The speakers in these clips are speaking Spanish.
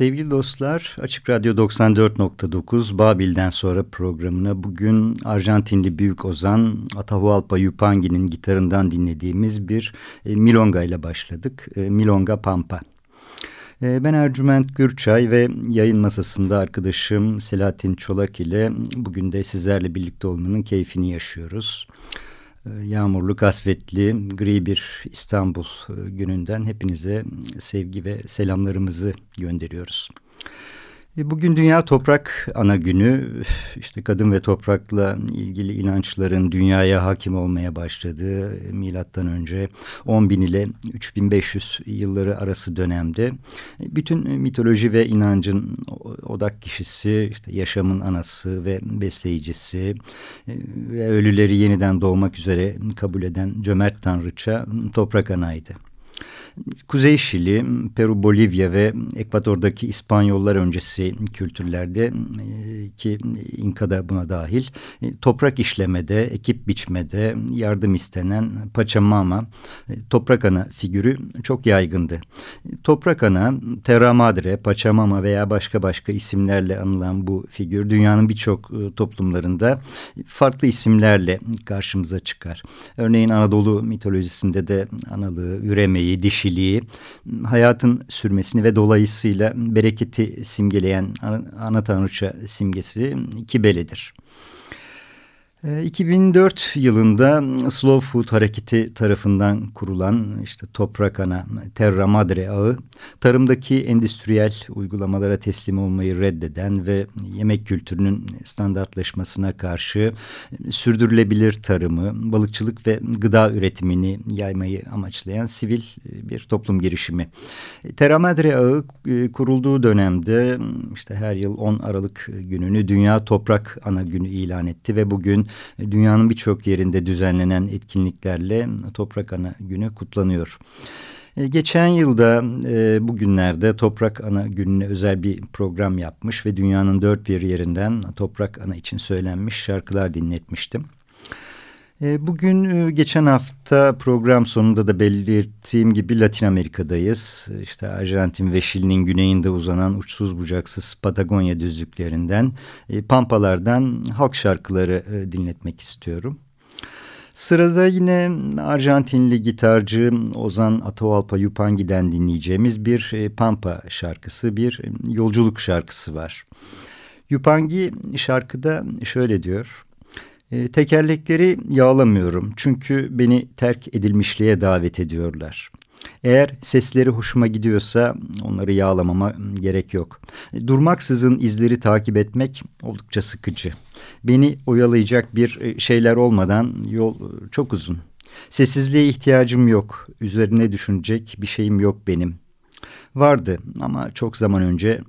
Sevgili dostlar, Açık Radyo 94.9 Babil'den sonra programına bugün Arjantinli büyük ozan Atahualpa Yupangi'nin gitarından dinlediğimiz bir e, milonga ile başladık. E, milonga Pampa. E, ben Ercüment Gürçay ve yayın masasında arkadaşım Selahattin Çolak ile bugün de sizlerle birlikte olmanın keyfini yaşıyoruz. Ee, yağmurlu, kasvetli, gri bir İstanbul e, gününden hepinize sevgi ve selamlarımızı gönderiyoruz. E, bugün Dünya Toprak Ana Günü. İşte kadın ve toprakla ilgili inançların dünyaya hakim olmaya başladığı milattan önce 10 bin ile 3500 yılları arası dönemde e, bütün mitoloji ve inancın odak kişisi, işte yaşamın anası ve besleyicisi e, ve ölüleri yeniden doğmak üzere kabul eden cömert tanrıça toprak anaydı. Kuzey Şili, Peru, Bolivya ve Ekvador'daki İspanyollar öncesi kültürlerde e, ki İnka da buna dahil e, toprak işlemede, ekip biçmede yardım istenen Pachamama e, toprak ana figürü çok yaygındı. Toprak ana, Terra Madre, Pachamama veya başka başka isimlerle anılan bu figür dünyanın birçok toplumlarında farklı isimlerle karşımıza çıkar. Örneğin Anadolu mitolojisinde de analığı, üremeyi, dişi kişiliği, hayatın sürmesini ve dolayısıyla bereketi simgeleyen ana tanrıça simgesi Kibele'dir. 2004 ee, yılında Slow Food hareketi tarafından kurulan işte Toprak Ana Terra Madre ağı tarımdaki endüstriyel uygulamalara teslim olmayı reddeden ve yemek kültürünün standartlaşmasına karşı sürdürülebilir tarımı, balıkçılık ve gıda üretimini yaymayı amaçlayan sivil bir toplum girişimi. Terra Madre ağı e, kurulduğu dönemde işte her yıl 10 Aralık gününü Dünya Toprak Ana Günü ilan etti ve bugün dünyanın birçok yerinde düzenlenen etkinliklerle Toprak Ana Günü kutlanıyor. E, geçen yılda e, bugünlerde Toprak Ana gününe özel bir program yapmış ve dünyanın dört bir yerinden Toprak Ana için söylenmiş şarkılar dinletmiştim. E, bugün e, geçen hafta program sonunda da belirttiğim gibi Latin Amerika'dayız. İşte Arjantin ve Şili'nin güneyinde uzanan uçsuz bucaksız Patagonya düzlüklerinden, e, Pampalardan halk şarkıları dinletmek istiyorum. Sırada yine Arjantinli gitarcı Ozan Atahualpa Yupangi'den dinleyeceğimiz bir Pampa şarkısı, bir yolculuk şarkısı var. Yupangi şarkıda şöyle diyor... E, tekerlekleri yağlamıyorum çünkü beni terk edilmişliğe davet ediyorlar. Eğer sesleri hoşuma gidiyorsa onları yağlamama gerek yok. E, durmaksızın izleri takip etmek oldukça sıkıcı. Beni oyalayacak bir e, şeyler olmadan yol çok uzun. Sessizliğe ihtiyacım yok. Üzerine düşünecek bir şeyim yok benim. Vardı ama çok zaman önce.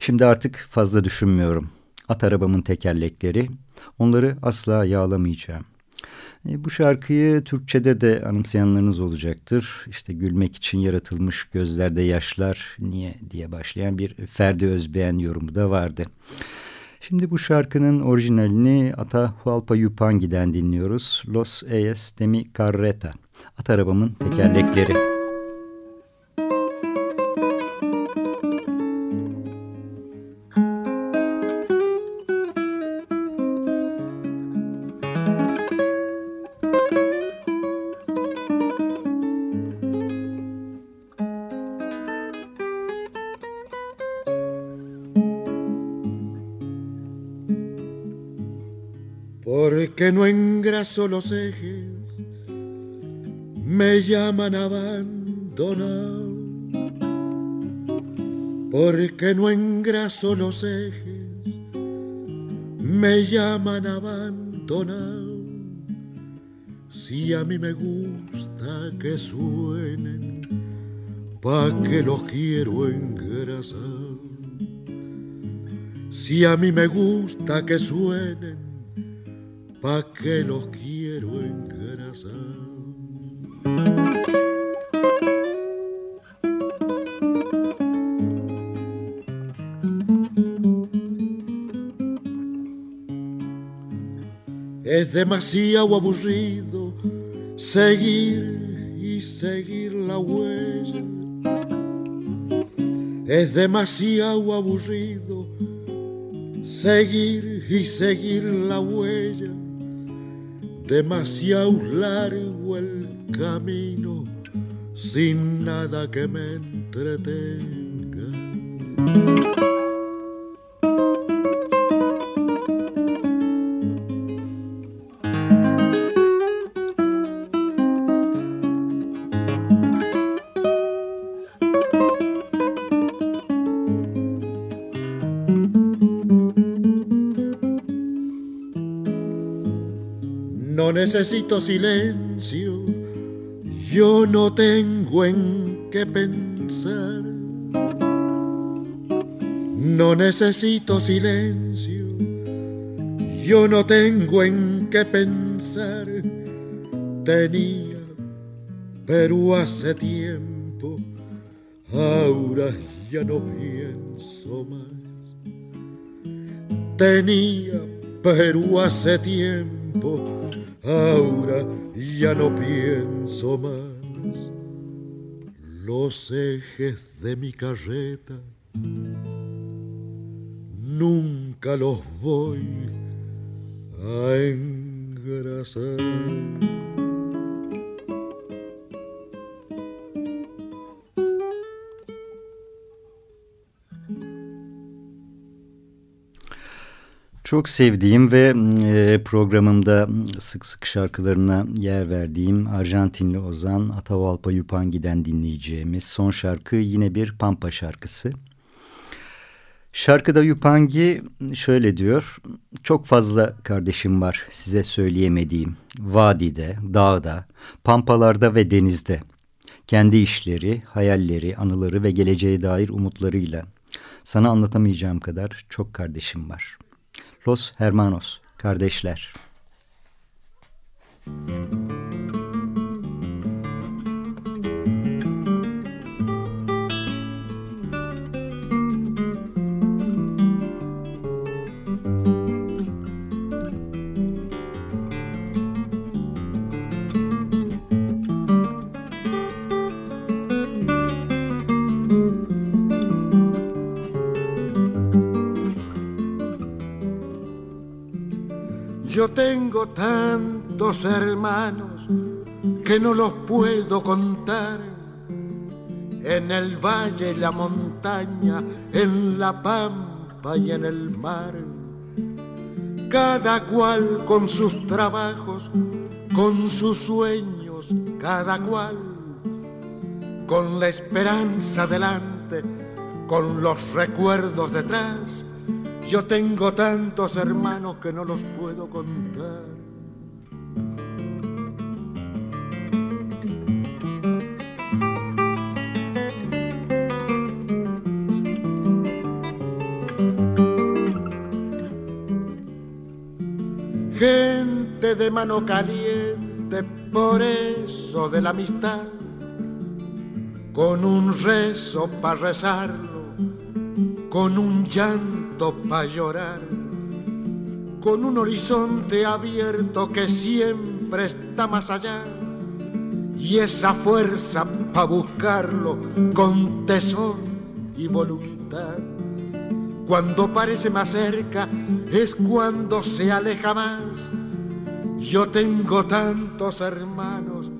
Şimdi artık fazla düşünmüyorum. At arabamın tekerlekleri, Onları asla yağlamayacağım. E, bu şarkıyı Türkçe'de de anımsayanlarınız olacaktır. İşte gülmek için yaratılmış gözlerde yaşlar niye diye başlayan bir Ferdi Özbeğen yorumu da vardı. Şimdi bu şarkının orijinalini Atahualpa Yupangi'den dinliyoruz. Los Eyes de Carreta. At arabamın tekerlekleri. Los ejes, me llaman abandonado. Porque no engraso los ejes, me llaman abandonado. Si a mí me gusta que suenen, pa' que los quiero engrasar. Si a mí me gusta que suenen, pa' que los quiero engrasar. Es demasiado aburrido seguir y seguir la huella. Es demasiado aburrido seguir y seguir la huella demasiado largo el camino sin nada que me entretenga. Necesito silencio, yo no tengo en qué pensar. No necesito silencio, yo no tengo en qué pensar. Tenía, pero hace tiempo, ahora ya no pienso más. Tenía, pero hace tiempo, ahora ya no pienso más. Los ejes de mi carreta nunca los voy a engrasar. Çok sevdiğim ve e, programımda sık sık şarkılarına yer verdiğim Arjantinli Ozan Atavalpa Yupangi'den dinleyeceğimiz son şarkı yine bir Pampa şarkısı. Şarkıda Yupangi şöyle diyor, çok fazla kardeşim var size söyleyemediğim. Vadide, dağda, pampalarda ve denizde. Kendi işleri, hayalleri, anıları ve geleceğe dair umutlarıyla. Sana anlatamayacağım kadar çok kardeşim var. Los Hermanos, kardeşler. Müzik Yo tengo tantos hermanos que no los puedo contar. En el valle y la montaña, en la pampa y en el mar. Cada cual con sus trabajos, con sus sueños, cada cual. Con la esperanza delante, con los recuerdos detrás yo tengo tantos hermanos que no los puedo contar. Gente de mano caliente, por eso de la amistad, con un rezo para rezarlo, con un llanto para llorar, con un horizonte abierto que siempre está más allá, y esa fuerza para buscarlo con tesón y voluntad. Cuando parece más cerca es cuando se aleja más. Yo tengo tantos hermanos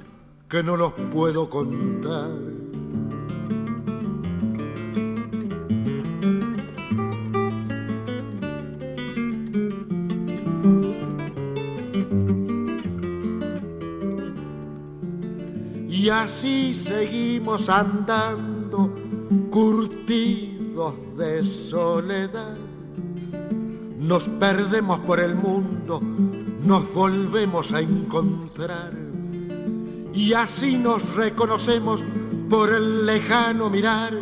que no los puedo contar. Así seguimos andando, curtidos de soledad. Nos perdemos por el mundo, nos volvemos a encontrar. Y así nos reconocemos por el lejano mirar,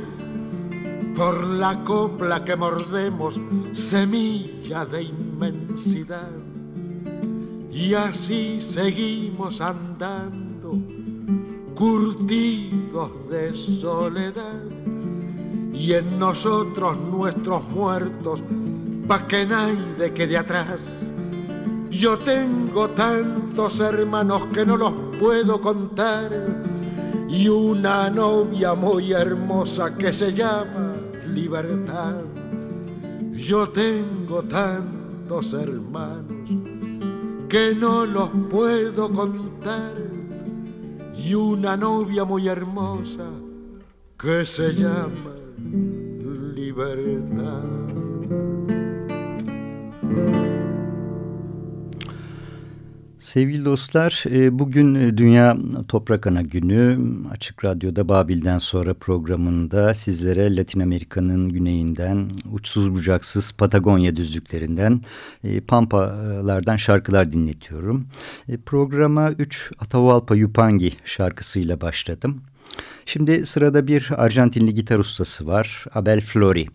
por la copla que mordemos, semilla de inmensidad. Y así seguimos andando curtidos de soledad y en nosotros nuestros muertos pa' que nadie quede atrás. Yo tengo tantos hermanos que no los puedo contar y una novia muy hermosa que se llama libertad. Yo tengo tantos hermanos que no los puedo contar y una novia muy hermosa que se llama libertad. Sevgili dostlar, e, bugün e, Dünya Toprak Ana Günü. Açık Radyo'da Babil'den sonra programında sizlere Latin Amerika'nın güneyinden, uçsuz bucaksız Patagonya düzlüklerinden, e, Pampalardan şarkılar dinletiyorum. Programa 3 Atahualpa Yupangi şarkısıyla başladım. Şimdi sırada bir Arjantinli gitar ustası var. Abel Flori.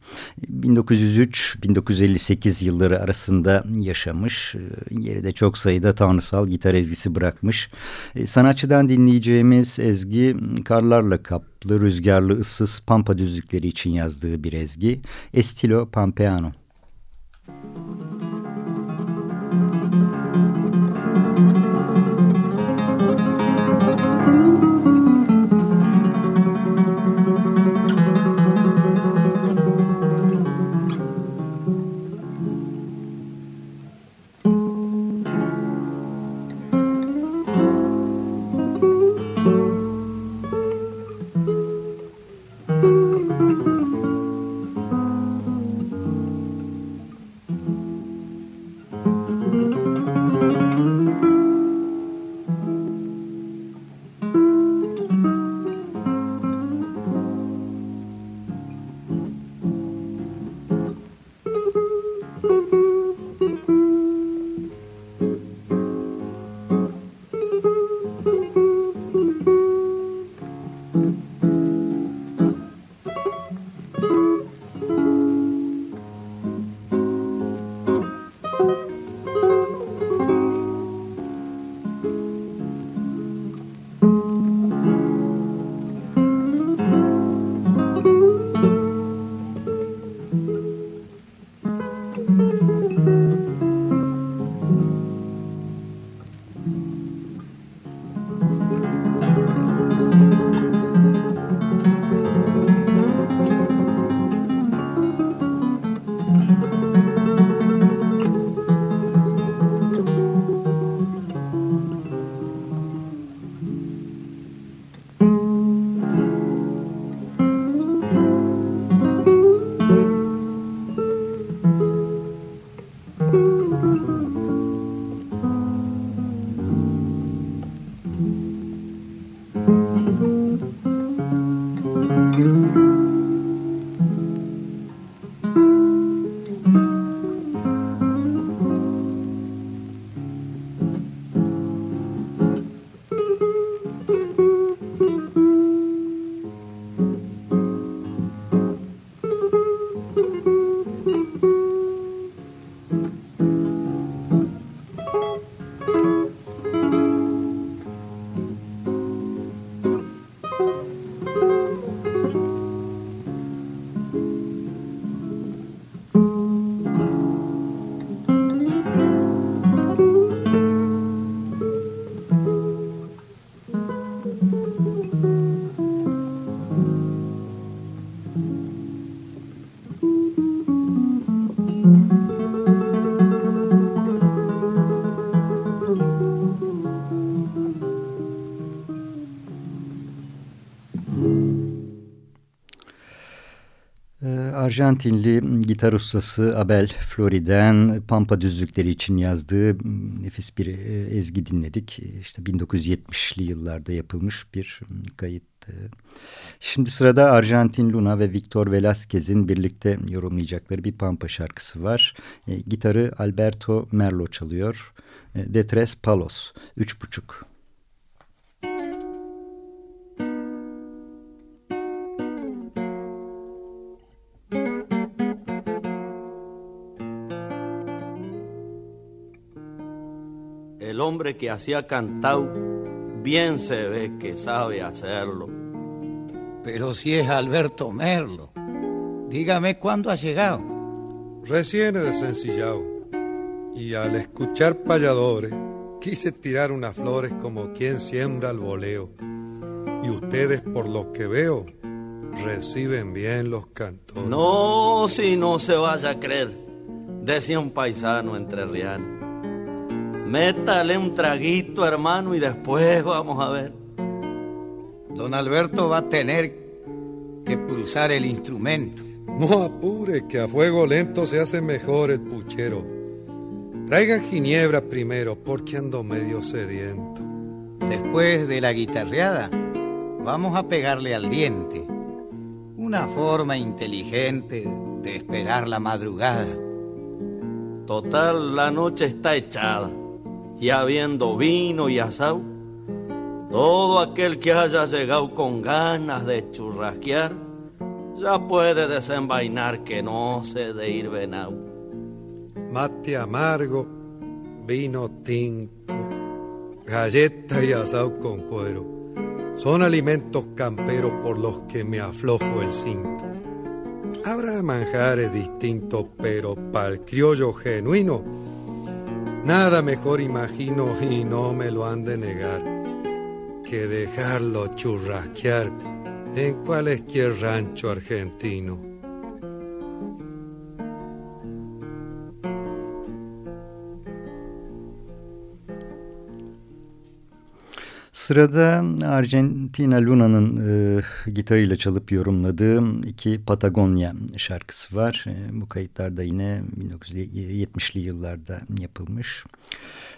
1903-1958 yılları arasında yaşamış. Geride çok sayıda tanrısal gitar ezgisi bırakmış. E, sanatçıdan dinleyeceğimiz ezgi karlarla kaplı, rüzgarlı, ıssız pampa düzlükleri için yazdığı bir ezgi. Estilo Pampeano. Arjantinli gitar ustası Abel Flori'den Pampa düzlükleri için yazdığı nefis bir e, ezgi dinledik. İşte 1970'li yıllarda yapılmış bir kayıttı. Şimdi sırada Arjantin Luna ve Victor Velázquez'in birlikte yorumlayacakları bir Pampa şarkısı var. E, gitarı Alberto Merlo çalıyor. E, De Tres Palos, üç buçuk. Hombre que hacía cantado, bien se ve que sabe hacerlo. Pero si es Alberto Merlo, dígame cuándo ha llegado. Recién he desencillado, y al escuchar payadores, quise tirar unas flores como quien siembra el voleo. Y ustedes, por lo que veo, reciben bien los cantores. No, si no se vaya a creer, decía un paisano entre rianos. Métale un traguito, hermano, y después vamos a ver. Don Alberto va a tener que pulsar el instrumento. No apure, que a fuego lento se hace mejor el puchero. Traigan ginebra primero porque ando medio sediento. Después de la guitarreada, vamos a pegarle al diente. Una forma inteligente de esperar la madrugada. Total, la noche está echada. Y habiendo vino y asado, todo aquel que haya llegado con ganas de churrasquear, ya puede desenvainar que no se de ir venado. Mate amargo, vino tinto, galleta y asado con cuero. Son alimentos camperos por los que me aflojo el cinto. Habrá manjares distintos, pero para el criollo genuino, nada mejor imagino y no me lo han de negar que dejarlo churrasquear en cualquier rancho argentino. Sırada Argentina Luna'nın e, gitarıyla çalıp yorumladığı iki Patagonya şarkısı var. E, bu kayıtlar da yine 1970'li yıllarda yapılmış.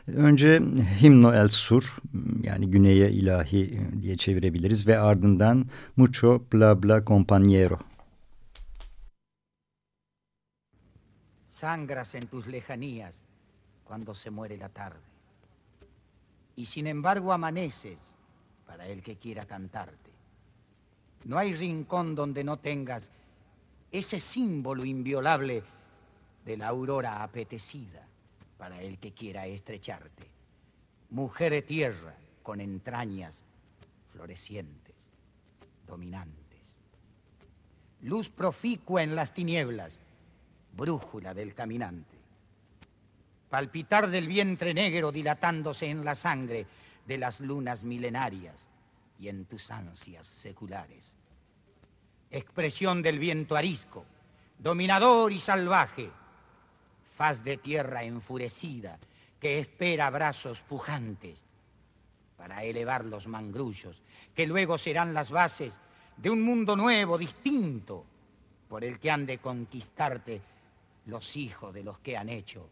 Önce Himno El Sur yani Güney'e ilahi diye çevirebiliriz ve ardından Mucho Bla Bla Compañero. Sangras en tus lejanías cuando se muere la tarde. Y sin embargo amaneces para el que quiera cantarte. No hay rincón donde no tengas ese símbolo inviolable de la aurora apetecida para el que quiera estrecharte. Mujer de tierra con entrañas florecientes, dominantes. Luz proficua en las tinieblas, brújula del caminante. Palpitar del vientre negro dilatándose en la sangre de las lunas milenarias y en tus ansias seculares. Expresión del viento arisco, dominador y salvaje, faz de tierra enfurecida que espera brazos pujantes para elevar los mangrullos, que luego serán las bases de un mundo nuevo, distinto, por el que han de conquistarte los hijos de los que han hecho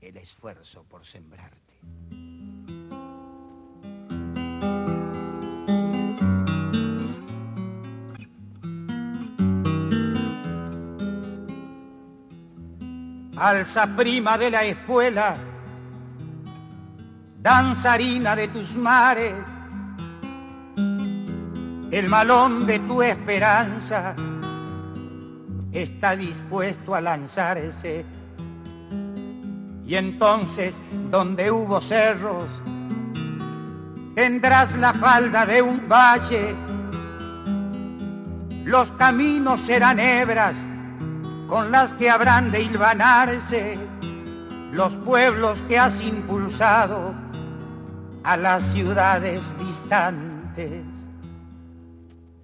el esfuerzo por sembrarte. Alza prima de la espuela, danzarina de tus mares, el malón de tu esperanza está dispuesto a lanzarse. Y entonces, donde hubo cerros, tendrás la falda de un valle, los caminos serán hebras con las que habrán de hilvanarse los pueblos que has impulsado a las ciudades distantes.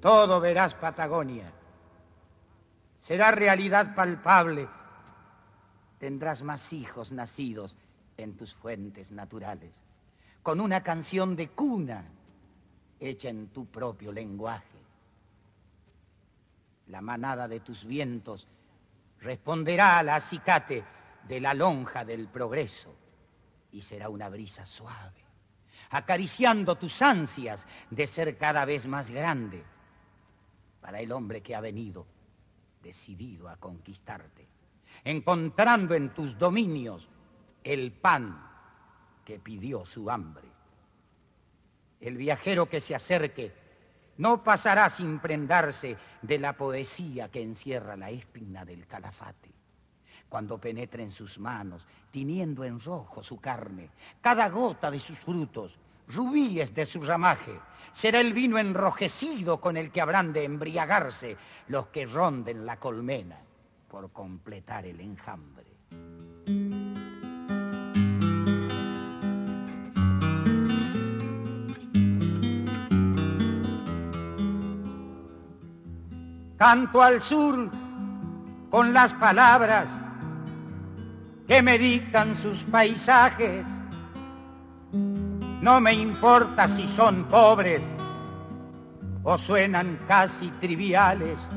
Todo verás Patagonia. Será realidad palpable. Tendrás más hijos nacidos en tus fuentes naturales, con una canción de cuna hecha en tu propio lenguaje. La manada de tus vientos responderá al acicate de la lonja del progreso y será una brisa suave, acariciando tus ansias de ser cada vez más grande para el hombre que ha venido decidido a conquistarte, encontrando en tus dominios el pan que pidió su hambre. El viajero que se acerque no pasará sin prendarse de la poesía que encierra la espina del calafate. Cuando penetre en sus manos, tiniendo en rojo su carne, cada gota de sus frutos, rubíes de su ramaje, será el vino enrojecido con el que habrán de embriagarse los que ronden la colmena por completar el enjambre. Canto al sur con las palabras que me dictan sus paisajes. No me importa si son pobres o suenan casi triviales,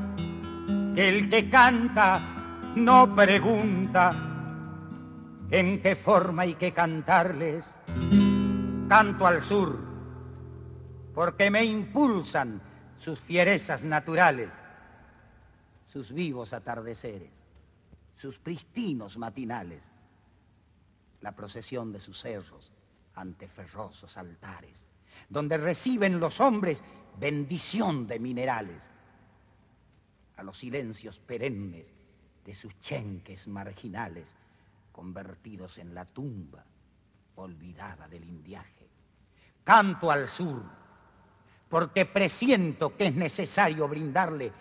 el que canta no pregunta en qué forma hay que cantarles. Canto al sur, porque me impulsan sus fierezas naturales, sus vivos atardeceres, sus pristinos matinales, la procesión de sus cerros ante ferrosos altares, donde reciben los hombres bendición de minerales, a los silencios perennes de sus chenques marginales, convertidos en la tumba olvidada del indiaje. Canto al sur, porque presiento que es necesario brindarle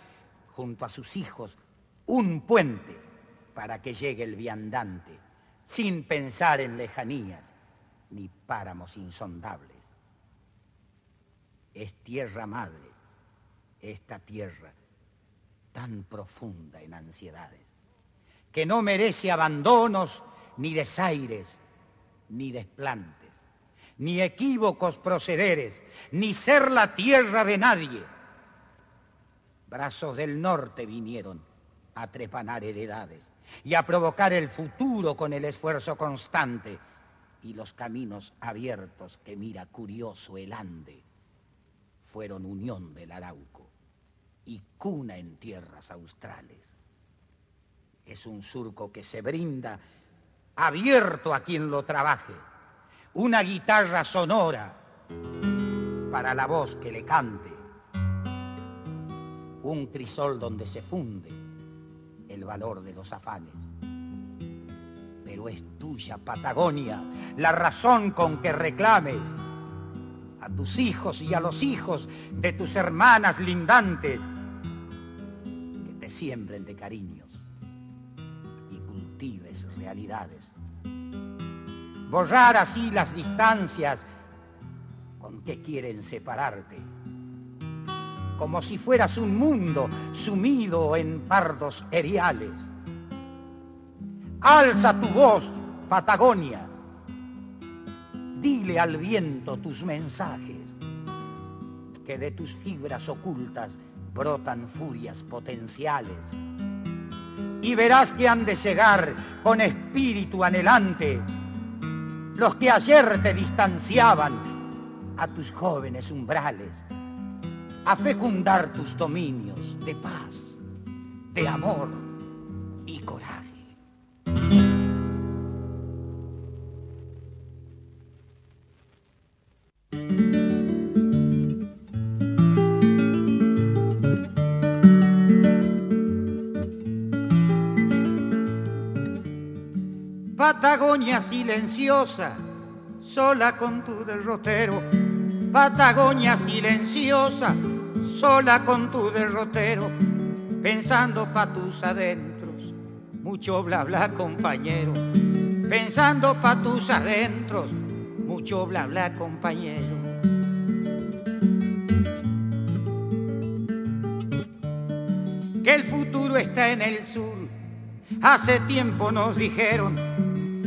junto a sus hijos un puente para que llegue el viandante, sin pensar en lejanías ni páramos insondables. Es tierra madre, esta tierra tan profunda en ansiedades, que no merece abandonos ni desaires, ni desplantes ni equívocos procederes, ni ser la tierra de nadie. Brazos del norte vinieron a trepanar heredades y a provocar el futuro con el esfuerzo constante y los caminos abiertos que mira curioso el ande fueron unión del Arauco y cuna en tierras australes. Es un surco que se brinda abierto a quien lo trabaje una guitarra sonora para la voz que le cante, un crisol donde se funde el valor de los afanes. Pero es tuya, Patagonia, la razón con que reclames a tus hijos y a los hijos de tus hermanas lindantes siembren de cariños y cultives realidades. Borrar así las distancias con que quieren separarte, como si fueras un mundo sumido en pardos eriales. Alza tu voz, Patagonia, dile al viento tus mensajes, que de tus fibras ocultas brotan furias potenciales. Y verás que han de llegar con espíritu anhelante los que ayer te distanciaban a tus jóvenes umbrales, a fecundar tus dominios de paz, de amor y coraje. Patagonia silenciosa, sola con tu derrotero. Patagonia silenciosa, sola con tu derrotero, pensando pa' tus adentros, mucho bla bla compañero, pensando pa' tus adentros, mucho bla bla compañero. Que el futuro está en el sur, hace tiempo nos dijeron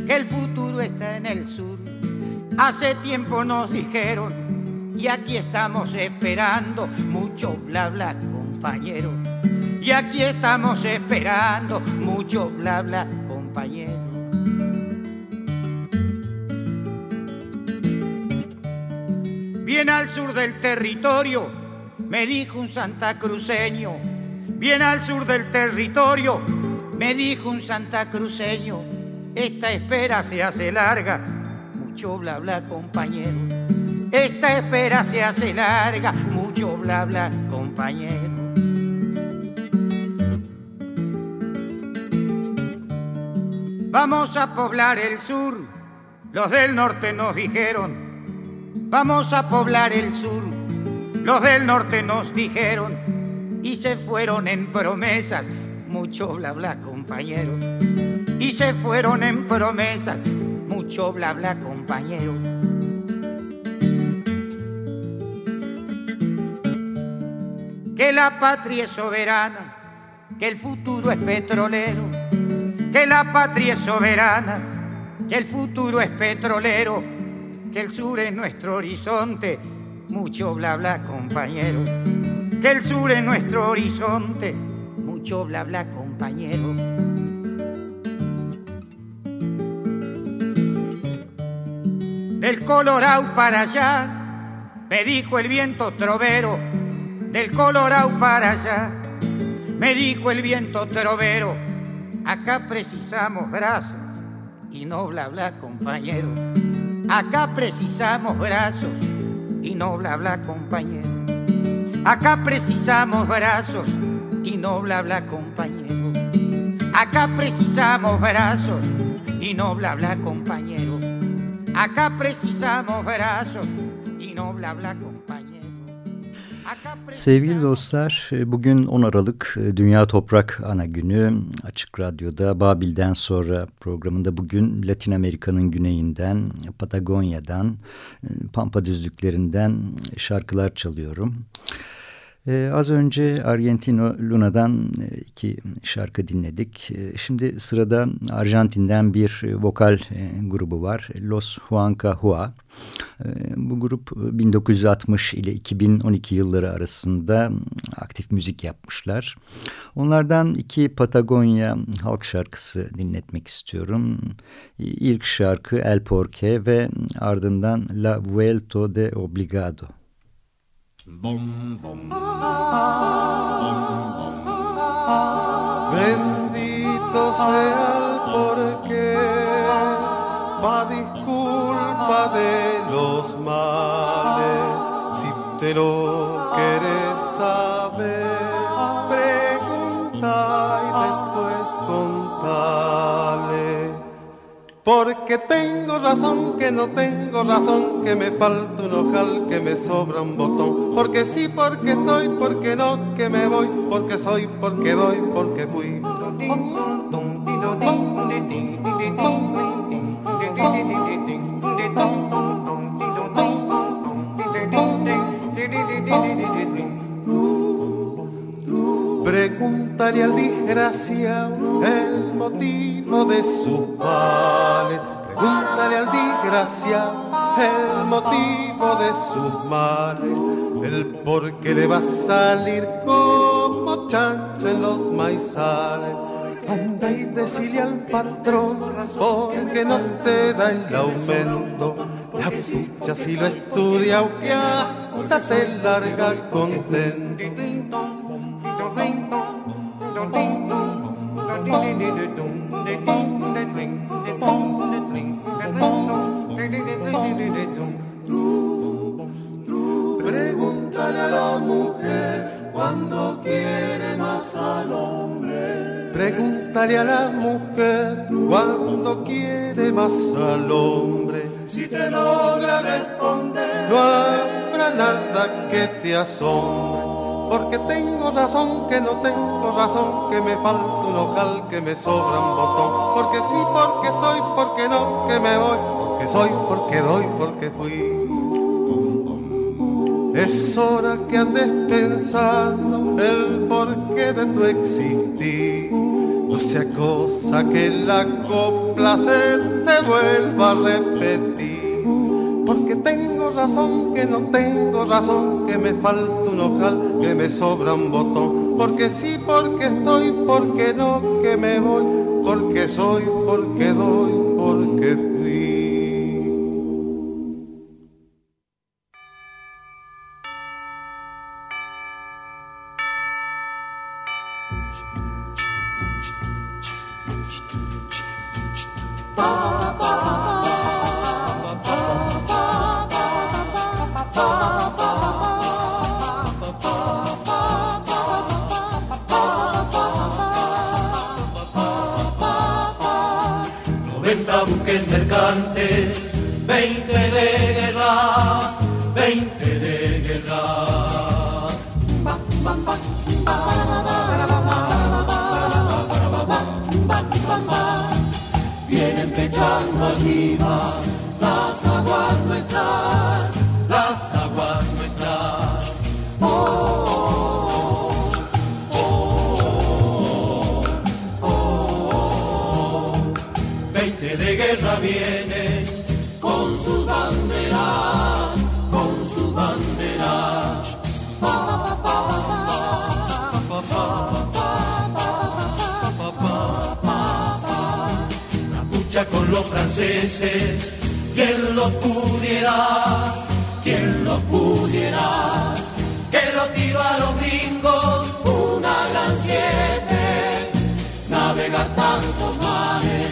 que el futuro está en el sur. Hace tiempo nos dijeron y aquí estamos esperando mucho bla bla compañero. Y aquí estamos esperando mucho bla bla compañero. Bien al sur del territorio, me dijo un santacruceño. Bien al sur del territorio, me dijo un santacruceño esta espera se hace larga, mucho bla bla compañero. Esta espera se hace larga, mucho bla bla compañero. Vamos a poblar el sur, los del norte nos dijeron. Vamos a poblar el sur, los del norte nos dijeron. Y se fueron en promesas, mucho bla bla compañero y se fueron en promesas. Mucho bla bla, compañero. Que la patria es soberana, que el futuro es petrolero. Que la patria es soberana, que el futuro es petrolero. Que el sur es nuestro horizonte. Mucho bla bla, compañero. Que el sur es nuestro horizonte. Mucho bla bla, compañero del Colorado para allá, me dijo el viento trovero, del Colorado para allá, me dijo el viento trovero, acá precisamos brazos y no bla bla compañero, acá precisamos brazos y no bla bla compañero, acá precisamos brazos y no bla bla compañero, acá precisamos brazos y no bla bla compañero. Acá precisamos brazos y no bla bla compañero. Sevgili dostlar, bugün 10 Aralık e, Dünya Toprak Ana Günü. Açık Radyo'da Babil'den sonra programında bugün Latin Amerika'nın güneyinden, Patagonya'dan, e, Pampa düzlüklerinden şarkılar çalıyorum. Ee, az önce Argentino Luna'dan e, iki şarkı dinledik. Ee, şimdi sırada Arjantin'den bir vokal e, grubu var. Los Huanca Hua. Ee, bu grup 1960 ile 2012 yılları arasında aktif müzik yapmışlar. Onlardan iki Patagonya halk şarkısı dinletmek istiyorum. İlk şarkı El Porqué ve ardından La Vuelto de Obligado. Bom, bom. Bendito sea el porqué, va disculpa de los males, si te lo Porque tengo razón que no tengo razón, que me falta un ojal, que me sobra un botón. Porque sí, porque estoy, porque no, que me voy, porque soy, porque doy, porque fui. Preguntaré al desgraciado el motivo de su males. Pregúntale al desgraciado el motivo de sus males. El por qué le va a salir como chancho en los maizales. Anda y decirle al patrón porque no te da el aumento. La pucha si lo estudia o que hasta te larga contento. Pregúntale a la mujer cuando quiere más al hombre. Pregúntale a la mujer cuando quiere más al hombre. Si te logra responder, no habrá nada que te asombre porque tengo razón que no tengo razón, que me falta un ojal, que me sobra un botón, porque sí, porque estoy, porque no, que me voy, porque soy, porque doy, porque fui. Es hora que andes pensando el porqué de tu existir, no sea cosa que la copla se te vuelva a repetir razón, que no tengo razón, que me falta un ojal, que me sobra un botón, porque sí, porque estoy, porque no, que me voy, porque soy, porque doy, con los franceses. Quien los pudiera, quien los pudiera, que lo tiro a los gringos, una gran siete, navegar tantos mares,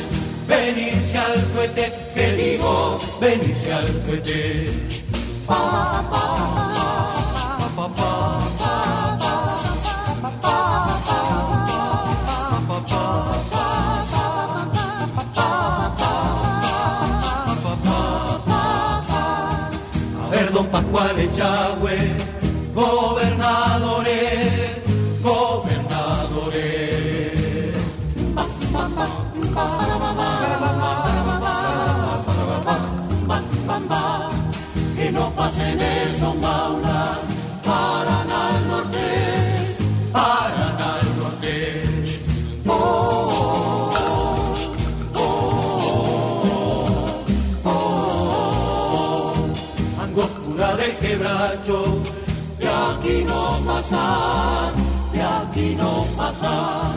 venirse al cohete, que digo, venirse al cohete. Pa, Yahweh, no pasa, de aquí no pasa.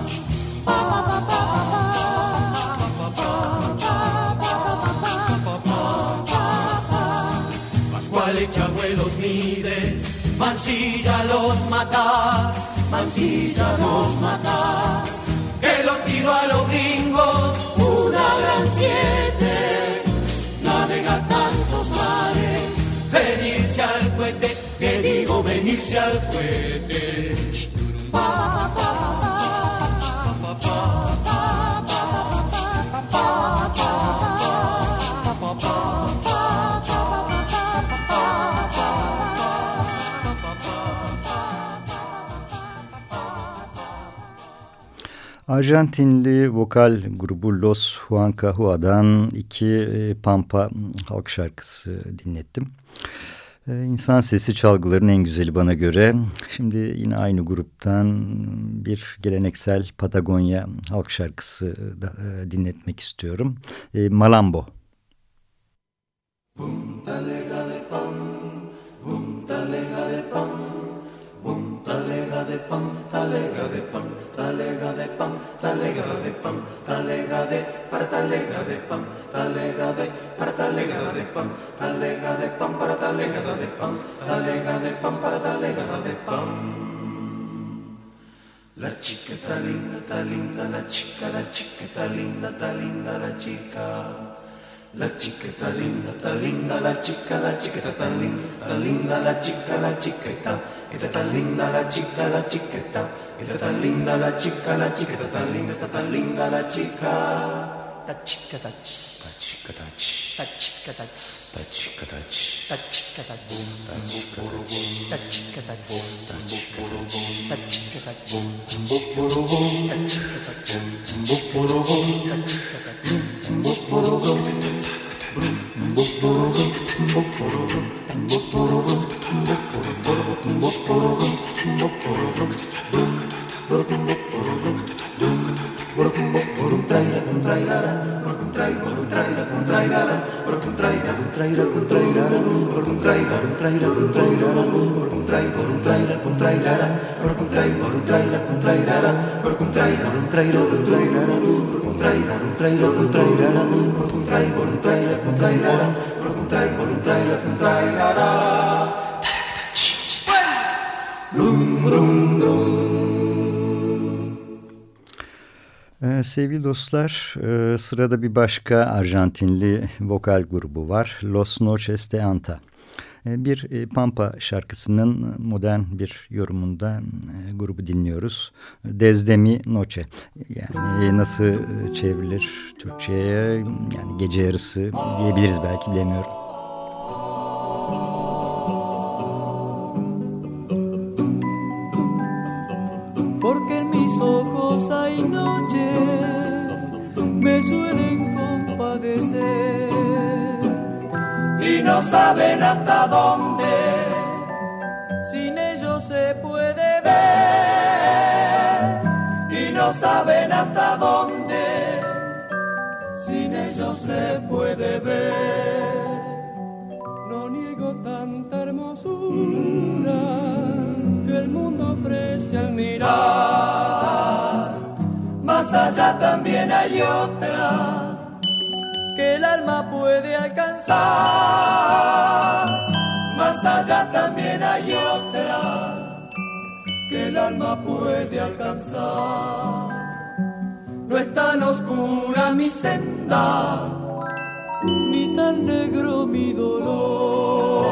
Pascual Echagüe los mide, Mansilla los mata, Mansilla los mata. Que lo tiro a los gringos, una gran siete, digo venirse al cohete. Arjantinli vokal grubu Los Huancahua'dan iki e, Pampa halk şarkısı dinlettim. E, insan sesi çalgıların en güzeli bana göre. Şimdi yine aynı gruptan bir geleneksel Patagonya halk şarkısı da e, dinletmek istiyorum. Malambo. Punta lega de pan, talega de pan. talega de pan, talega de pan, talega de, para talega de pan, talega de, para talega de pan, talega de pan, para talega de pan, talega de pan, para talega de pan. La chica está linda, está linda, la chica, la chica está linda, está linda la chica. La chica está linda, está linda, la chica, la chica está tan linda, tan linda la chica, la chica está, está tan linda la chica, la chica está. Está tan linda la chica, la chica está tan linda, está tan linda la chica. Ta chica ta ta chica ta ta chica ta ta chica ta ta chica ta ta chica ta ta chica ta ta chica ta ta chica ta ta chica ta ta chica ta por un trailer, por un trailer, por un trailer, por un trailer, por un trailer, por un trailer, Ee, sevgili dostlar, e, sırada bir başka Arjantinli vokal grubu var. Los Noches de Anta. Ee, bir e, Pampa şarkısının modern bir yorumunda e, grubu dinliyoruz. Dezdemi Noche. Yani nasıl çevrilir Türkçe'ye? Yani gece yarısı diyebiliriz belki bilemiyorum. Y no saben hasta dónde. Sin ellos se puede ver. Y no saben hasta dónde. Sin ellos se puede ver. No niego tanta hermosura que el mundo ofrece al mirar. Más allá también hay otra que el alma puede alcanzar. Más allá también hay otra que el alma puede alcanzar. No es tan oscura mi senda, ni tan negro mi dolor.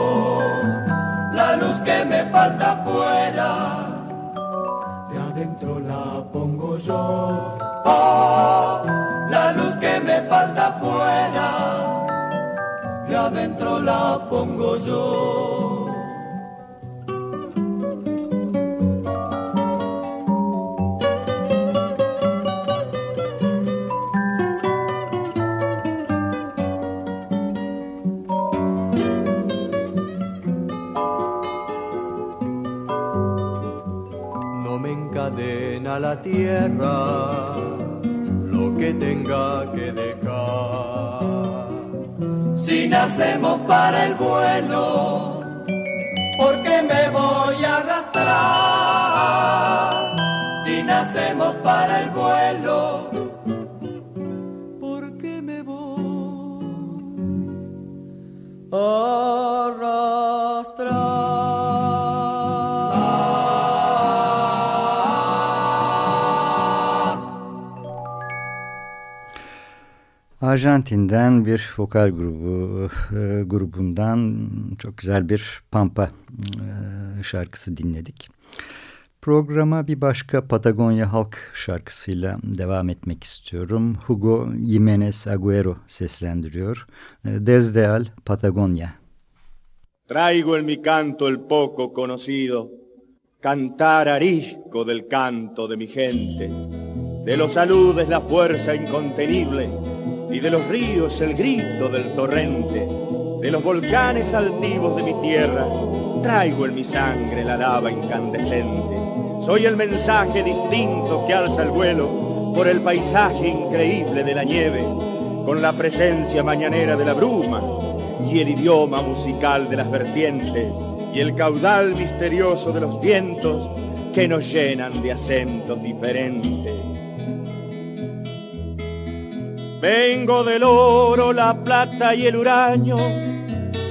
La luz que me falta afuera, de adentro la pongo yo. Oh, me falta afuera, de adentro la pongo yo. la tierra lo que tenga que nacemos para el vuelo, ¿por qué me voy a arrastrar? Si nacemos para el vuelo, Arjantin'den bir vokal grubu e, grubundan çok güzel bir Pampa e, şarkısı dinledik. Programa bir başka Patagonya halk şarkısıyla devam etmek istiyorum. Hugo Jiménez Agüero seslendiriyor. E, Desde al Patagonia. Traigo en mi canto el poco conocido, cantar arisco del canto de mi gente, de los saludes la fuerza incontenible, y de los ríos el grito del torrente, de los volcanes altivos de mi tierra, traigo en mi sangre la lava incandescente. Soy el mensaje distinto que alza el vuelo por el paisaje increíble de la nieve, con la presencia mañanera de la bruma y el idioma musical de las vertientes y el caudal misterioso de los vientos que nos llenan de acentos diferentes. Vengo del oro, la plata y el uraño,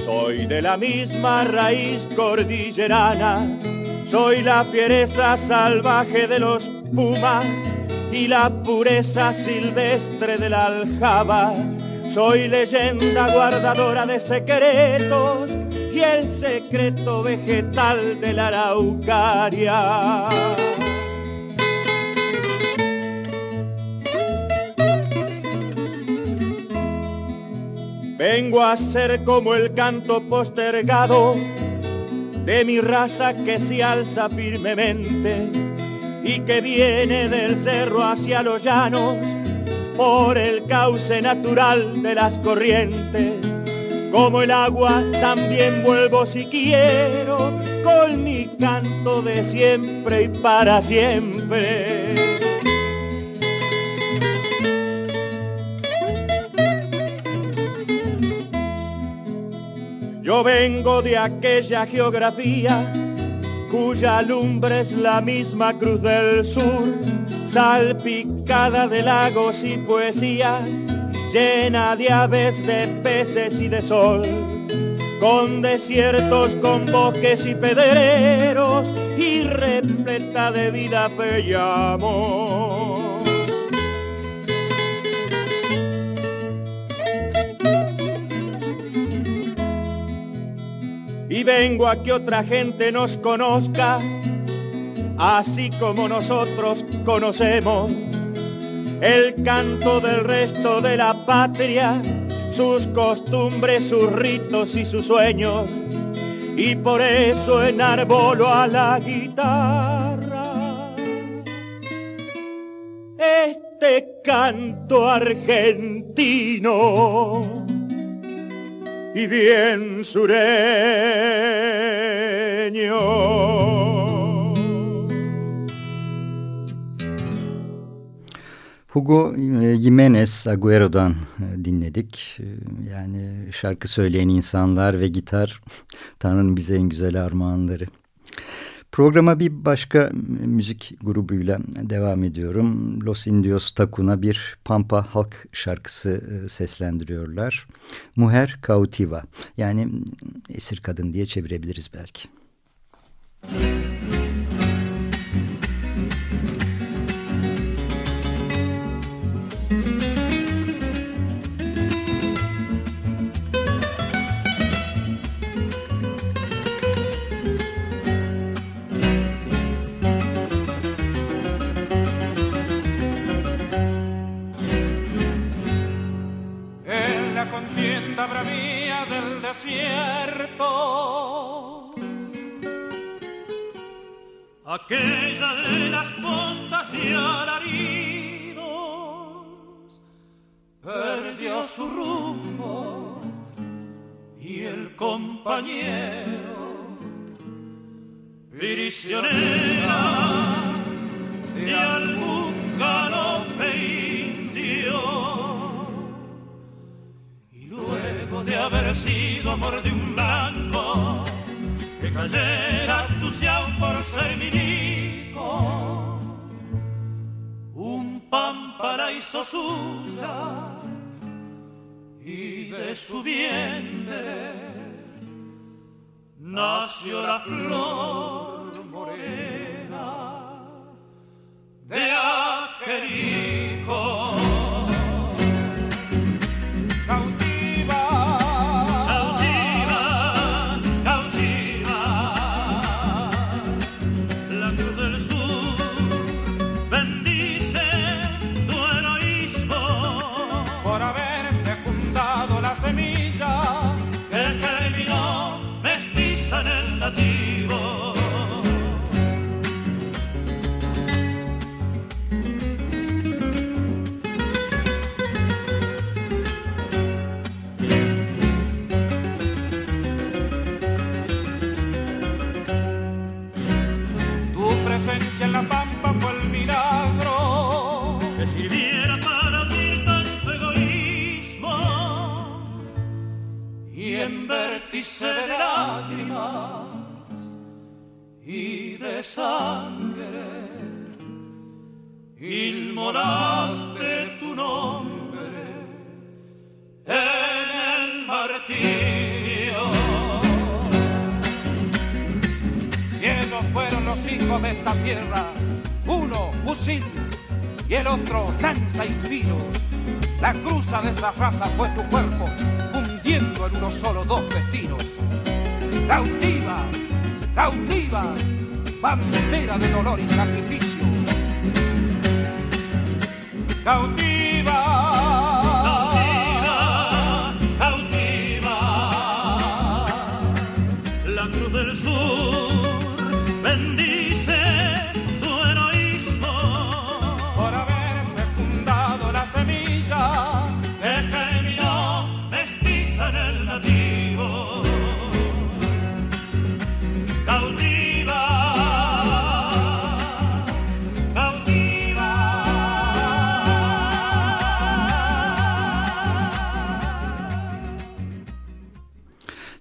soy de la misma raíz cordillerana, soy la fiereza salvaje de los pumas y la pureza silvestre de la aljaba. Soy leyenda guardadora de secretos y el secreto vegetal de la araucaria. Vengo a ser como el canto postergado de mi raza que se alza firmemente y que viene del cerro hacia los llanos por el cauce natural de las corrientes. Como el agua también vuelvo si quiero con mi canto de siempre y para siempre. Yo vengo de aquella geografía cuya lumbre es la misma cruz del sur, salpicada de lagos y poesía, llena de aves, de peces y de sol, con desiertos, con bosques y pedreros, y repleta de vida, fe y amor. Y vengo a que otra gente nos conozca, así como nosotros conocemos el canto del resto de la patria, sus costumbres, sus ritos y sus sueños, y por eso enarbolo a la guitarra. Este canto argentino y bien sureño. Hugo e, Jimenez Agüero'dan e, dinledik. E, yani şarkı söyleyen insanlar ve gitar Tanrı'nın bize en güzel armağanları. Programa bir başka müzik grubuyla devam ediyorum. Los Indios Takuna bir Pampa halk şarkısı e, seslendiriyorlar. Muher Cautiva yani esir kadın diye çevirebiliriz belki. Müzik aquella de las postas y alaridos, perdió su rumbo y el compañero, prisionera de algún galope indio, y luego de haber sido amor de un cayera chuciao por ser milico. Un pámpara hizo suya y de su vientre nació la flor morena de aquel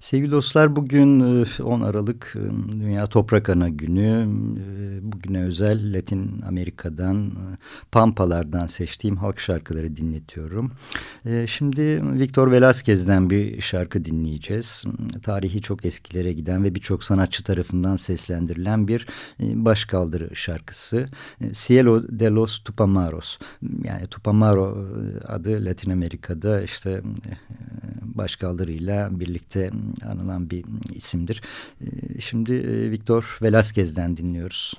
Sevgili dostlar bugün 10 Aralık Dünya Toprak Ana Günü bugüne özel Latin Amerika'dan, e, Pampalardan seçtiğim halk şarkıları dinletiyorum. E, şimdi Victor Velázquez'den bir şarkı dinleyeceğiz. Tarihi çok eskilere giden ve birçok sanatçı tarafından seslendirilen bir e, başkaldırı şarkısı. Cielo de los Tupamaros. Yani Tupamaro adı Latin Amerika'da işte başkaldırıyla birlikte anılan bir isimdir. Şimdi Victor Velázquez'den dinliyoruz.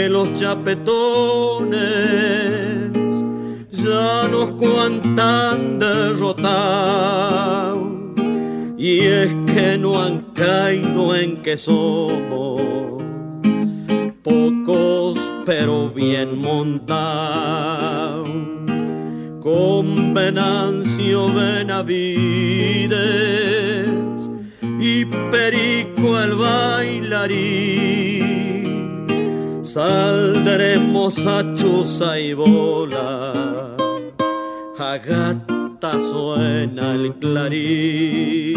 Que los chapetones ya nos cuantan derrotado y es que no han caído en que somos pocos pero bien montados. Con Venancio Benavides y Perico el bailarín saldremos a chuza y bola. A gata suena el clarín.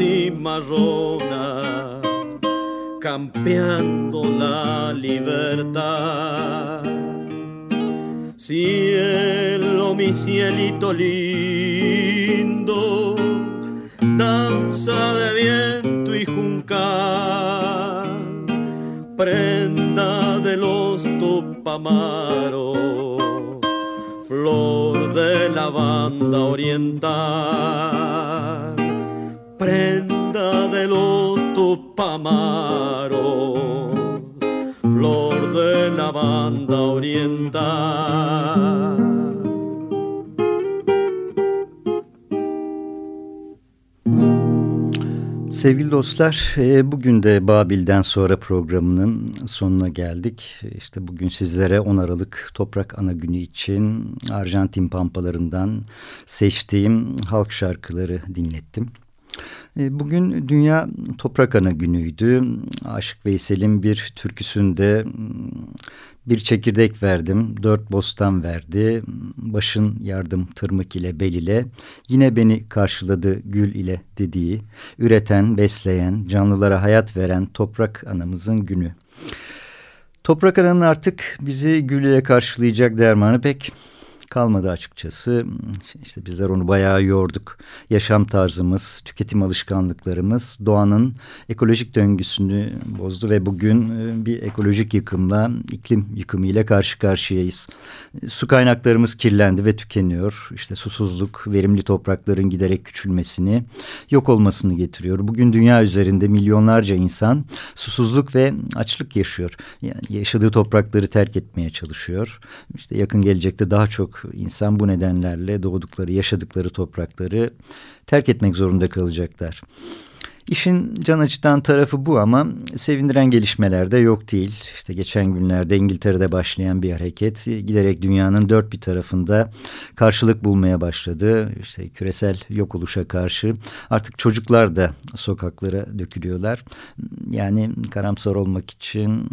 Cimarrona campeando la libertad. Cielo, mi cielito lindo, danza de viento y juncal, prenda de los tupamaros flor de la banda oriental, prenda de los tupamaros, flor de la banda oriental. Sevgili dostlar, e, bugün de Babil'den sonra programının sonuna geldik. İşte bugün sizlere 10 Aralık Toprak Ana Günü için Arjantin pampalarından seçtiğim halk şarkıları dinlettim. E, bugün Dünya Toprak Ana Günü'ydü. Aşık Veysel'in bir türküsünde bir çekirdek verdim, dört bostan verdi, başın yardım tırmık ile bel ile, yine beni karşıladı gül ile dediği, üreten, besleyen, canlılara hayat veren toprak anamızın günü. Toprak ananın artık bizi gül ile karşılayacak dermanı pek kalmadı açıkçası. İşte bizler onu bayağı yorduk. Yaşam tarzımız, tüketim alışkanlıklarımız doğanın ekolojik döngüsünü bozdu ve bugün e, bir ekolojik yıkımla, iklim yıkımıyla karşı karşıyayız. Su kaynaklarımız kirlendi ve tükeniyor. İşte susuzluk, verimli toprakların giderek küçülmesini, yok olmasını getiriyor. Bugün dünya üzerinde milyonlarca insan susuzluk ve açlık yaşıyor. Yani yaşadığı toprakları terk etmeye çalışıyor. İşte yakın gelecekte daha çok insan bu nedenlerle doğdukları, yaşadıkları toprakları terk etmek zorunda kalacaklar. İşin can acıtan tarafı bu ama sevindiren gelişmeler de yok değil. İşte geçen günlerde İngiltere'de başlayan bir hareket giderek dünyanın dört bir tarafında karşılık bulmaya başladı. İşte küresel yok oluşa karşı artık çocuklar da sokaklara dökülüyorlar. Yani karamsar olmak için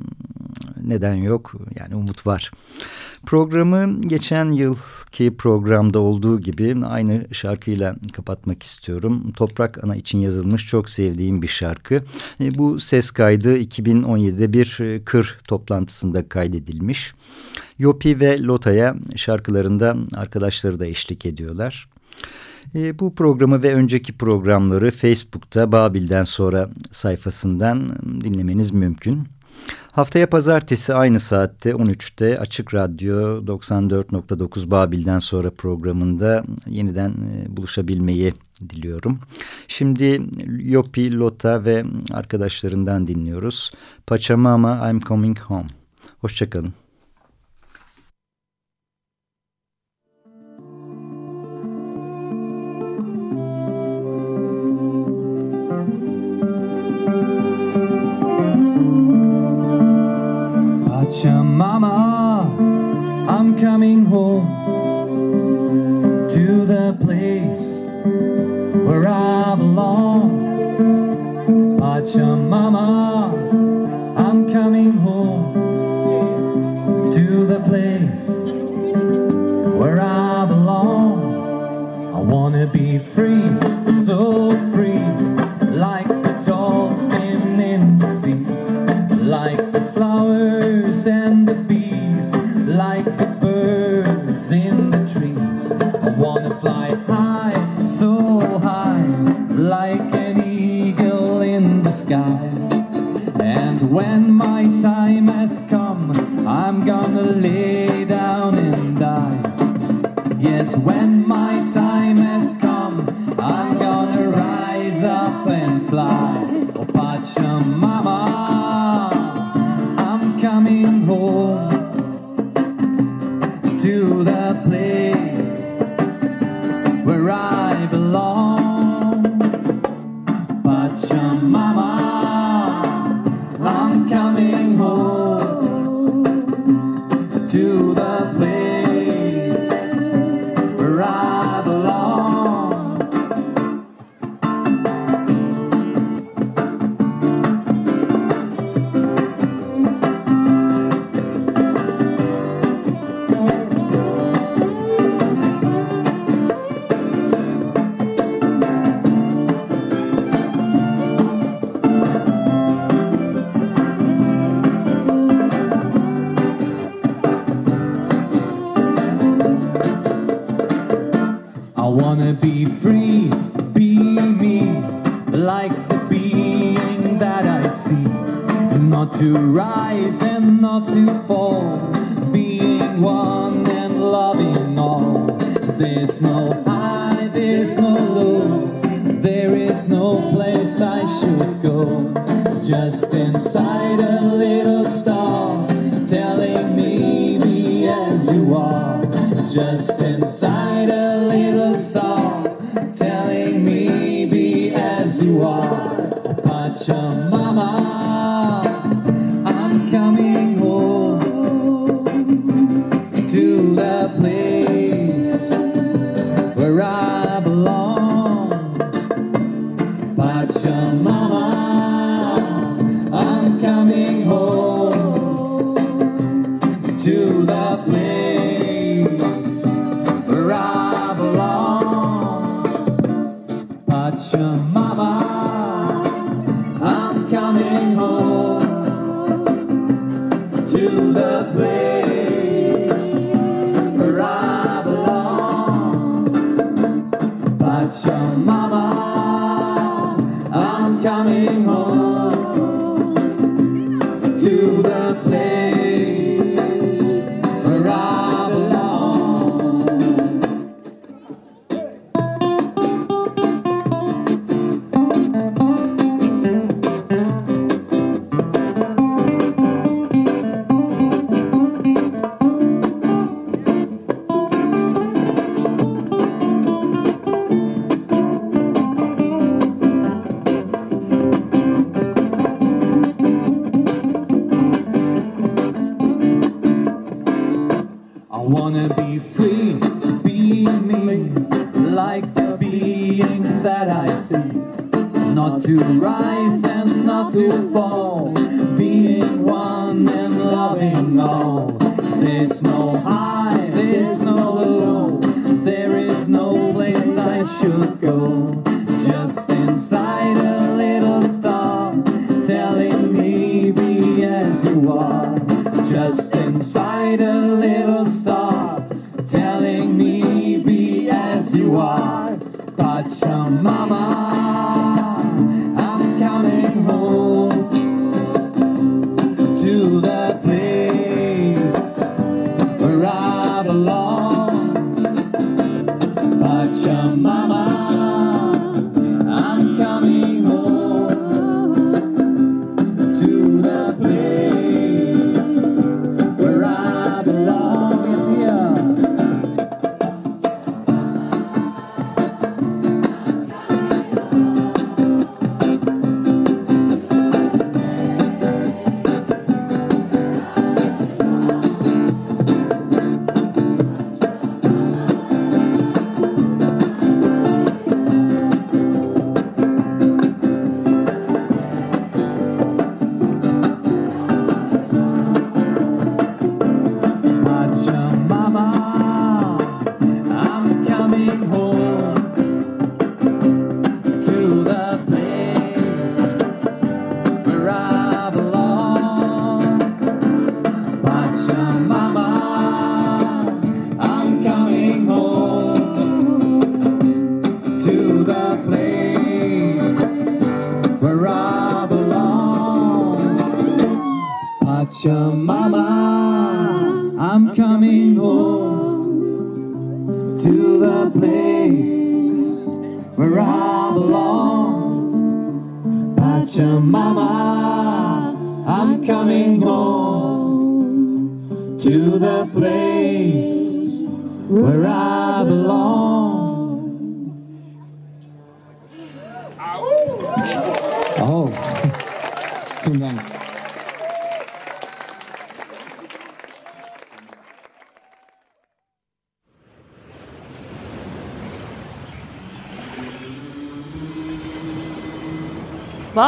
neden yok yani umut var. Programı geçen yılki programda olduğu gibi aynı şarkıyla kapatmak istiyorum. Toprak Ana için yazılmış çok sevdiğim bir şarkı. E, bu ses kaydı 2017'de bir e, kır toplantısında kaydedilmiş. Yopi ve Lota'ya şarkılarında arkadaşları da eşlik ediyorlar. E, bu programı ve önceki programları Facebook'ta Babil'den sonra sayfasından dinlemeniz mümkün. Haftaya pazartesi aynı saatte 13'te Açık Radyo 94.9 Babil'den sonra programında yeniden e, buluşabilmeyi diliyorum. Şimdi Yopi Lota ve arkadaşlarından dinliyoruz. Pachamama I'm Coming Home. Hoşçakalın. Mama, I'm coming home to the place where I belong. Pachamama, I'm coming home to the place where I belong. I wanna be free, so. my time has come. I'm gonna lay down and die. Yes, when my time has come, I'm gonna rise up and fly. Oh, Pachamama, I'm coming home to the place where I belong. Pachamama, I'm coming. mama, I'm coming.